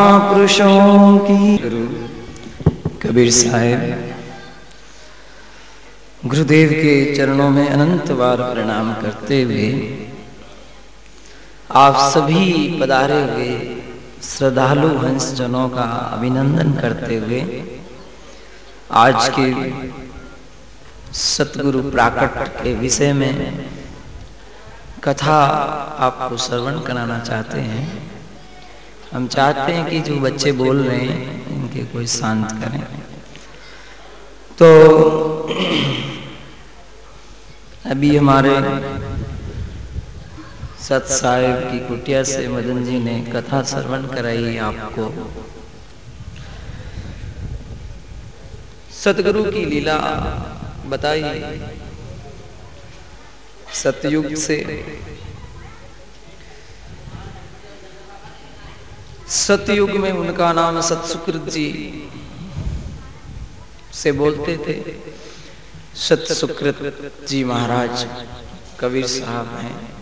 पुरुषों की। कबीर साहेब, गुरुदेव के चरणों में अनंत बार प्रणाम करते हुए, आप सभी पधारे हुए श्रद्धालु हंस जनों का अभिनंदन करते हुए, आज के सतगुरु प्राकट के विषय में कथा आपको श्रवण कराना चाहते हैं। हम चाहते हैं कि जो बच्चे बोल रहे हैं, इनके कोई शांत करें। तो अभी हमारे सत साहेब की कुटिया से मदन जी ने कथा श्रवण कराई आपको। सतगुरु की लीला बताई। सतयुग से सतयुग में उनका नाम सतसुकृत जी से बोलते थे, सतसुकृत जी महाराज, कबीर साहब हैं।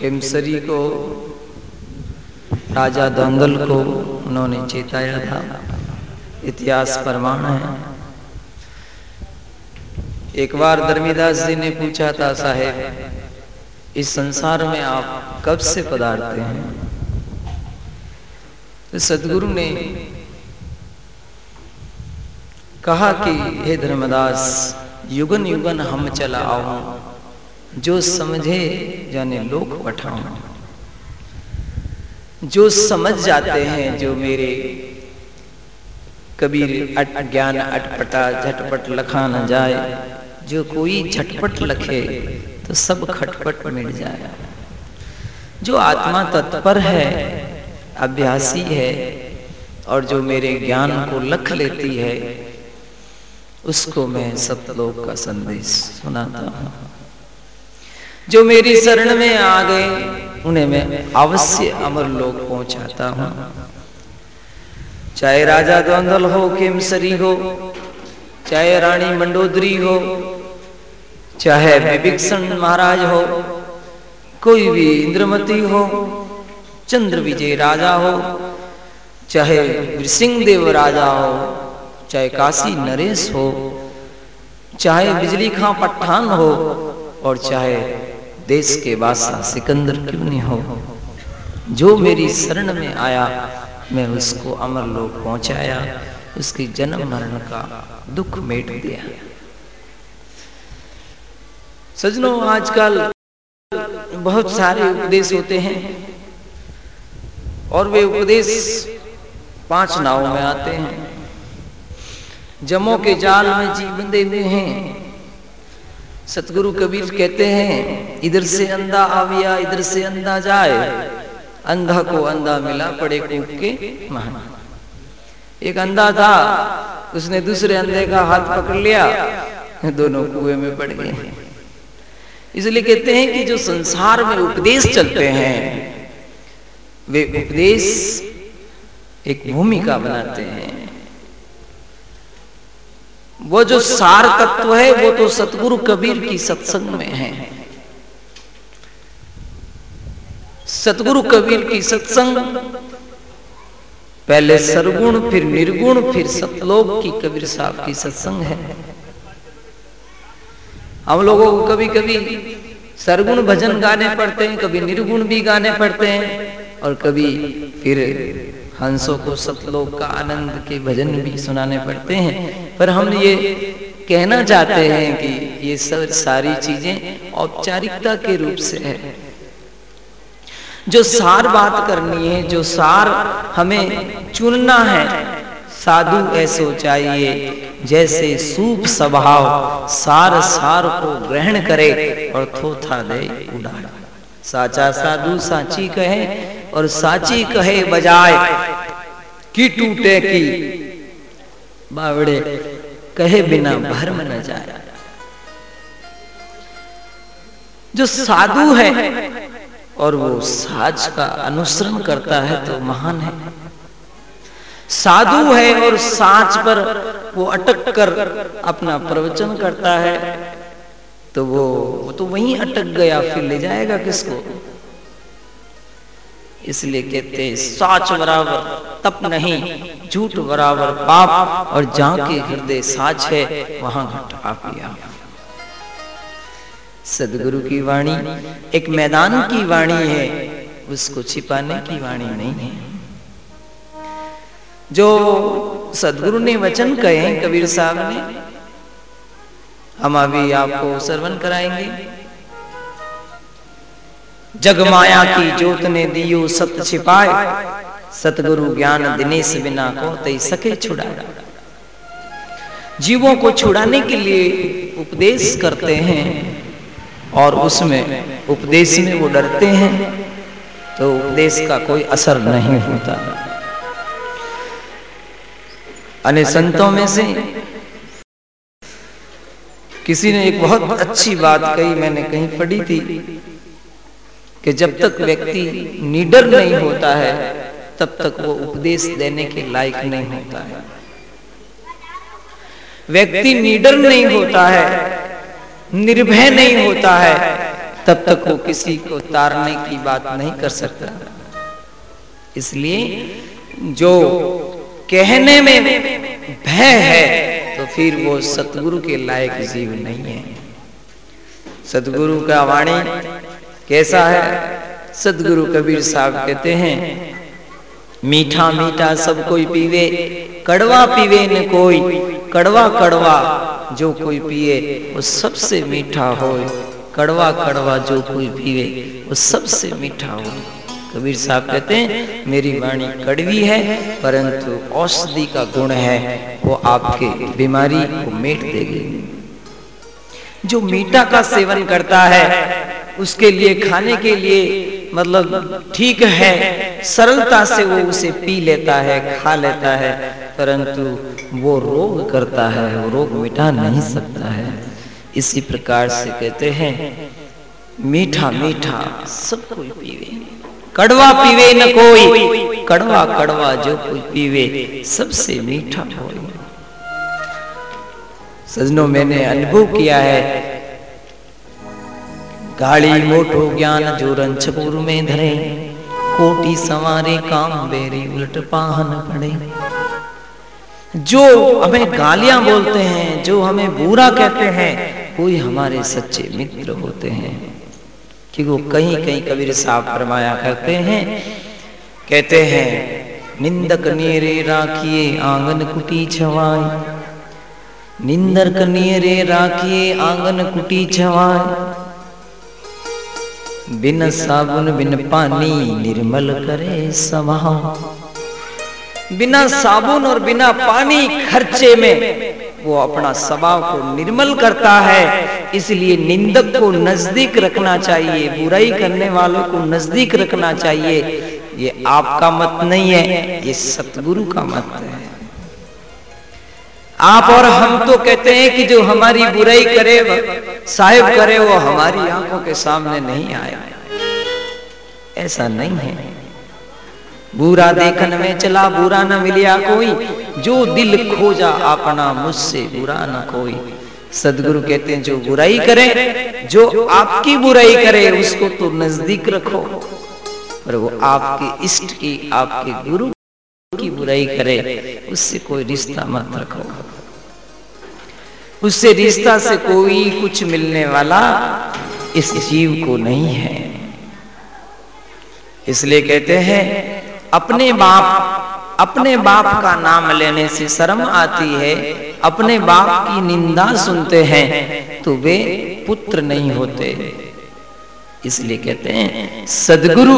केमसरी को, राजा दंगल को उन्होंने चेताया था। इतिहास प्रमाण है। एक बार धर्मीदास जी ने पूछा था, साहेब, इस संसार में आप कब से पधारते हैं? तो सदगुरु ने कहा कि, हे धर्मदास युगन युगन हम चला आओ, जो समझे जाने लोक पठाओ। जो समझ जाते हैं, जो मेरे कबीर अट ज्ञान अटपटा झटपट लखा न जाए, जो कोई झटपट लखे तो सब खटपट मिट जाए। जो आत्मा तत्पर है अभ्यासी है और जो मेरे ज्ञान को लख लेती है, उसको मैं सतलोक का संदेश सुनाता हूँ। जो मेरी शरण में आ गए, उन्हें मैं अवश्य अमर लोक पहुंचाता हूँ। चाहे राजा द्वंदल हो, केमसरी हो, चाहे रानी मंडोदरी हो, चाहे विभीषण महाराज हो, कोई भी इंद्रमती हो चंद्र विजय राजा हो, चाहे सिंह देव राजा हो, चाहे काशी नरेश हो, चाहे बिजली खां पठान हो, और चाहे देश के बादशाह सिकंदर क्यों नहीं हो। जो मेरी शरण में आया, मैं उसको अमर लोक पहुँचाया, उसकी जन्म मरण का दुख मेट दिया। सजनों, आजकल बहुत सारे उपदेश होते हैं। और वे उपदेश पाँच नाव में आते हैं। जमो के जाल में जी बंधे हुए हैं। सतगुरु कबीर कहते हैं, इधर से अंधा आविया इधर से अंधा जाए, अंधा को अंधा मिला पड़े कूप के महान। एक अंधा था, उसने दूसरे अंधे का हाथ पकड़ लिया, दोनों कुएँ में पड़ गए। इसलिए कहते हैं कि जो संसार में उपदेश चलते हैं वे उपदेश एक भूमिका बनाते हैं। वो जो सार तत्व है, वो तो सतगुरु कबीर की सत्संग में है। सतगुरु कबीर की सत्संग, पहले सरगुण फिर निर्गुण, फिर सतलोक की कबीर साहब की सत्संग है। हम लोगों को कभी कभी सरगुण भजन गाने पड़ते हैं, कभी निर्गुण भी गाने पड़ते हैं। और कभी फिर हंसों को सतलोक का आनंद के भजन भी सुनाने पड़ते हैं। पर हम ये कहना चाहते हैं कि ये सब सारी चीज़ें औपचारिकता के रूप से है। जो सार बात करनी है, जो सार हमें चुनना है, साधु ऐसो चाहिए, जैसे सूप स्वभाव सार सार को ग्रहण करे और थोथा दे उड़ाए साचा साधु साची कहे और साची कहे बजाय। की टूटे की। बावड़े कहे बिना भरम न जाए। जो साधु है और वो साज का अनुसरण करता है तो महान है। साधु है और साच पर वो अटक कर अपना प्रवचन करता है। तो वो वो तो वहीं अटक गया, फिर ले जाएगा किसको? इसलिए कहते हैं, साच बराबर, तप नहीं, झूठ बराबर, पाप, और जहाँ के हृदय साच है, वहाँ घट आप सदगुरु की वाणी एक मैदान की वाणी है, उसको छिपाने की वाणी नहीं है। जो सदगुरु ने वचन कहे कबीर साहब ने हम अभी आपको श्रवण कराएँगे। जगमाया की जोत ने दियो सत छिपाए। सतगुरु ज्ञान दिनेश बिना को तई सके छुड़ाए। जीवों को छुड़ाने के लिए उपदेश करते हैं और उसमें उपदेश में वो डरते हैं तो उपदेश का कोई असर नहीं होता। अन्य संतों में से किसी ने एक बहुत अच्छी बात कही, मैंने कहीं पढ़ी थी, कि जब तक व्यक्ति निडर नहीं होता है, तब तक वो उपदेश देने के लायक नहीं होता है। व्यक्ति निडर नहीं होता है, निर्भय नहीं होता है, तब तक वो किसी को तारने की बात नहीं कर सकता। इसलिए जो कहने में भय है फिर वो सतगुरु के लायक जीव नहीं है। सतगुरु का वाणी कैसा है? सतगुरु कबीर साहब कहते हैं, मीठा मीठा सब कोई पीवे, कड़वा पीवे न कोई, कड़वा कड़वा जो कोई पिए, वो सबसे मीठा हो कड़वा कड़वा जो कोई पीवे, वो सबसे मीठा हो कबीर साहब कहते हैं, मेरी वाणी कड़वी है, परंतु औषधि का गुण है, वो आपके बीमारी को मेट देगी। जो मीठा का सेवन करता है, उसके लिए, खाने के लिए मतलब ठीक है, सरलता से वो उसे पी लेता है, खा लेता है, परंतु वो रोग करता है, वो रोग मिटा नहीं सकता है। इसी प्रकार से कहते हैं, मीठा मीठा, सब कोई पीवे। कड़वा पीवे न कोई कड़वा कड़वा जो कोई पीवे सबसे मीठा हो सजनों मैंने अनुभव किया है। गाड़ी मोटो ज्ञान जो रंचपुर में धरे। कोटी सवारे काम बेरी उलट पाहन पड़े। जो हमें गालियाँ बोलते हैं जो हमें बुरा कहते हैं कोई हमारे सच्चे मित्र होते हैं। कि वो कहीं कहीं कबीर साहब फरमाया करते हैं, कहते हैं, निंदक नेरे राखिए आँगन कुटी छवाए, निंदर कनियरे राखिए आँगन कुटी छवाए, बिन साबुन बिन पानी निर्मल करे सभा बिना साबुन और बिना पानी खर्चे में वो अपना स्वभाव को निर्मल करता है, इसलिए निंदक को नज़दीक रखना चाहिए, बुराई करने वालों को नज़दीक रखना चाहिए। ये आपका मत नहीं है, ये सतगुरु का मत है। आप और हम तो कहते हैं कि जो हमारी बुराई करे, साहेब करे, वो हमारी आँखों के सामने नहीं आया ऐसा नहीं है। बुरा देखन में चला, बुरा न मिलिया कोई। जो दिल खोजा अपना मुझसे बुरा न कोई। सदगुरु कहते हैं, जो बुराई करे, जो आपकी बुराई करे, उसको तो नज़दीक रखो। पर वो आपके इष्ट की, आपके गुरु की बुराई करे, उससे कोई रिश्ता मत रखो। उससे रिश्ता से कोई कुछ मिलने वाला इस जीव को नहीं है। इसलिए कहते हैं अपने बाप अपने बाप का नाम लेने से शर्म आती है। अपने बाप की निंदा सुनते हैं तो वे पुत्र नहीं होते। इसलिए कहते हैं सदगुरु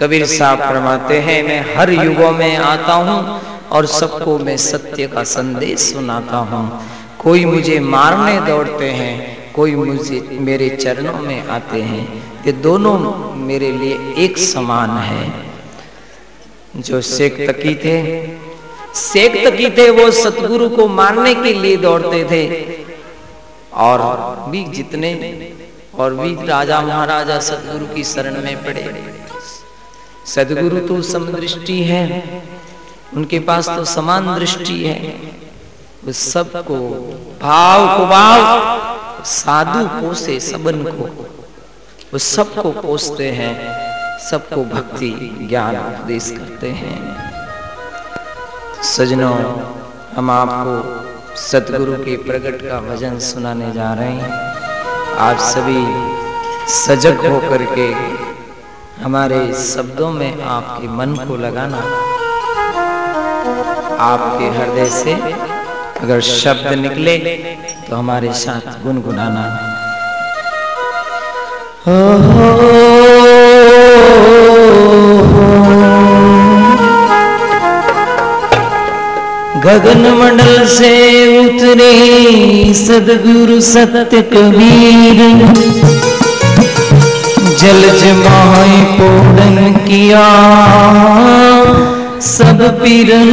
कबीर साहब फरमाते हैं मैं हर युगों में आता हूँ और सबको मैं सत्य का संदेश सुनाता हूँ। कोई मुझे मारने दौड़ते हैं कोई मुझे मेरे चरणों में आते हैं। ये दोनों मेरे लिए एक समान है। जो शेख तकी थे। शेख तकी थे वो सतगुरु को मारने के लिए दौड़ते थे। और भी जितने और भी राजा महाराजा सतगुरु की शरण में पड़े। सदगुरु तो समदृष्टि है। उनके पास तो समान दृष्टि है। उस सबको भाव को भाव साधु पोसे सबन को। वो सबको पोसते हैं। सबको भक्ति ज्ञान उपदेश करते हैं। सजनों हम आपको सतगुरु के प्रकट का भजन सुनाने जा रहे हैं। आप सभी सजग होकर के हमारे शब्दों में आपके मन को लगाना। आपके हृदय से अगर शब्द निकले तो हमारे साथ गुनगुनाना। गगन मंडल से उतरे सदगुरु सत्य कबीर। जल जमाए पूर्ण किया सब पीरन